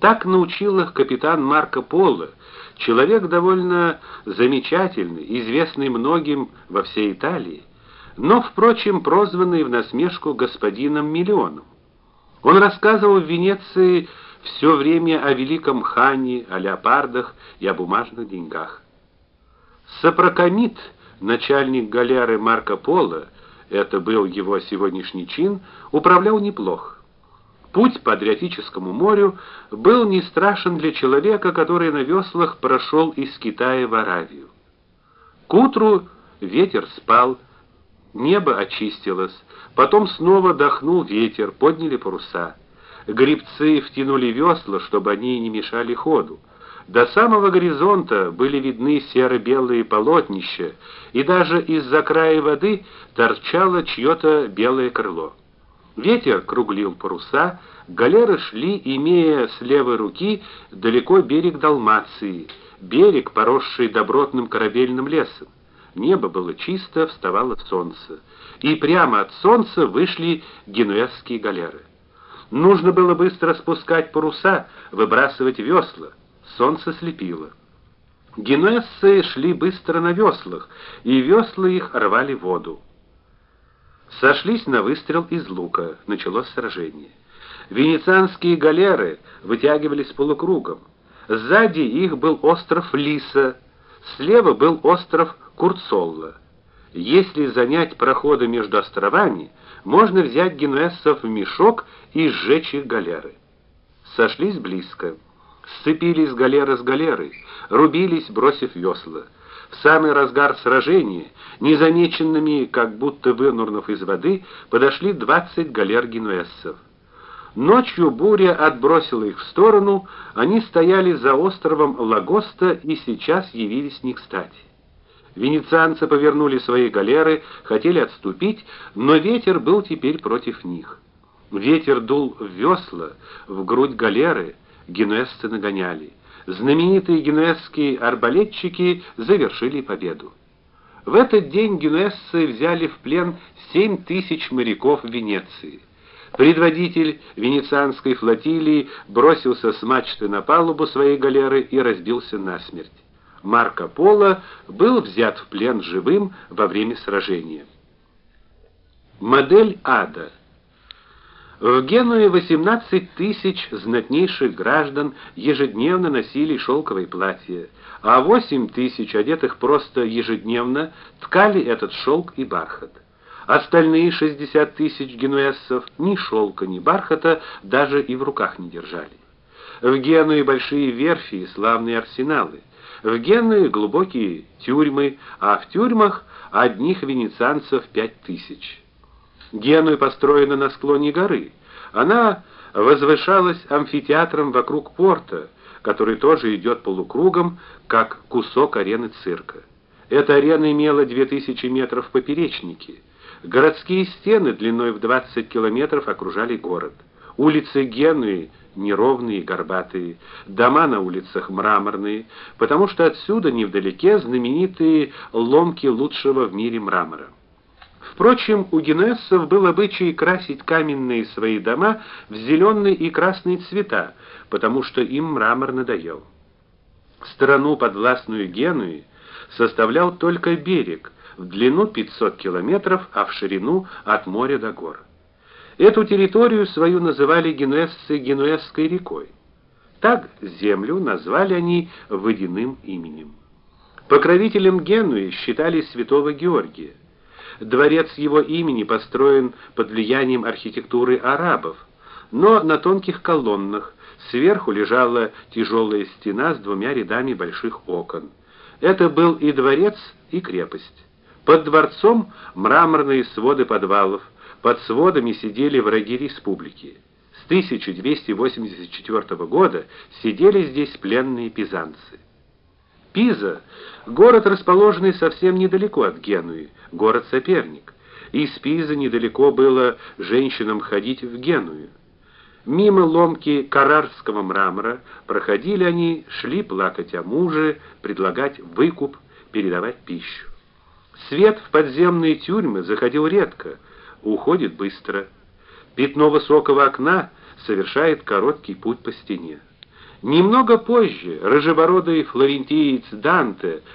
Так научил их капитан Марко Поло, человек довольно замечательный, известный многим во всей Италии, но, впрочем, прозванный в насмешку господином Миллионом. Он рассказывал в Венеции все время о великом хане, о леопардах и о бумажных деньгах. Сопрокамит, начальник галеры Марко Поло, это был его сегодняшний чин, управлял неплохо. Путь по Адриатическому морю был не страшен для человека, который на веслах прошел из Китая в Аравию. К утру ветер спал, небо очистилось, потом снова дохнул ветер, подняли паруса. Гребцы втянули весла, чтобы они не мешали ходу. До самого горизонта были видны серо-белые полотнища, и даже из-за края воды торчало чье то белое крыло. Ветер круглил паруса, галеры шли, имея с левой руки далеко берег Далмации, берег, поросший добротным корабельным лесом. Небо было чисто, вставало солнце, и прямо от солнца вышли генуэзские галеры. Нужно было быстро спускать паруса, выбрасывать весла. Солнце слепило. Генуэзцы шли быстро на веслах, и весла их рвали воду. Сошлись на выстрел из лука. Началось сражение. Венецианские галеры вытягивались полукругом. Сзади их был остров Лиса, слева был остров Курцолла. Если занять проходы между островами, можно взять генуэзцев в мешок и сжечь их галеры. Сошлись близко. Сцепились галеры с галерой, рубились, бросив весла. В самый разгар сражения, незамеченными, как будто вынурнув из воды, подошли двадцать галер генуэзцев. Ночью буря отбросила их в сторону, они стояли за островом Лагоста и сейчас явились не кстати. Венецианцы повернули свои галеры, хотели отступить, но ветер был теперь против них. Ветер дул в весла, в грудь галеры, генуэзцы нагоняли знаменитые генуэзские арбалетчики завершили победу. В этот день генуэзцы взяли в плен семь тысяч моряков Венеции. Предводитель венецианской флотилии бросился с мачты на палубу своей галеры и разбился насмерть. Марко Поло был взят в плен живым во время сражения. Модель ада в Генуе 18 тысяч знатнейших граждан ежедневно носили шелковые платья, а 8 тысяч одетых просто ежедневно ткали этот шелк и бархат. Остальные 60 тысяч генуэзцев ни шелка, ни бархата даже и в руках не держали. В Генуе большие верфи и славные арсеналы. В Генуе глубокие тюрьмы, а в тюрьмах одних венецианцев пять тысяч. Генуя построена на склоне горы. Она возвышалась амфитеатром вокруг порта, который тоже идет полукругом, как кусок арены цирка. Эта арена имела 2000 метров в поперечнике. Городские стены длиной в 20 километров окружали город. Улицы Генуи неровные горбатые, дома на улицах мраморные, потому что отсюда невдалеке знаменитые ломки лучшего в мире мрамора. Впрочем, у генуэзцев был обычай красить каменные свои дома в зеленые и красные цвета, потому что им мрамор надоел. Страну подвластную Генуи составлял только берег, в длину 500 километров, а в ширину от моря до гор. Эту территорию свою называли генуэзцы Генуэзской рекой. Так землю назвали они водяным именем. Покровителем Генуи считали святого Георгия. Дворец его имени построен под влиянием архитектуры арабов, но на тонких колоннах. Сверху лежала тяжелая стена с двумя рядами больших окон. Это был и дворец, и крепость. Под дворцом мраморные своды подвалов, под сводами сидели враги республики. С 1284 года сидели здесь пленные пизанцы. Пиза город, расположенный совсем недалеко от Генуи, город-соперник. Из Пизы недалеко было женщинам ходить в Геную. Мимо ломки карарского мрамора проходили они, шли плакать о муже, предлагать выкуп, передавать пищу. Свет в подземные тюрьмы заходил редко, уходит быстро. Пятно высокого окна совершает короткий путь по стене. Немного позже рыжебородый флорентиец Данте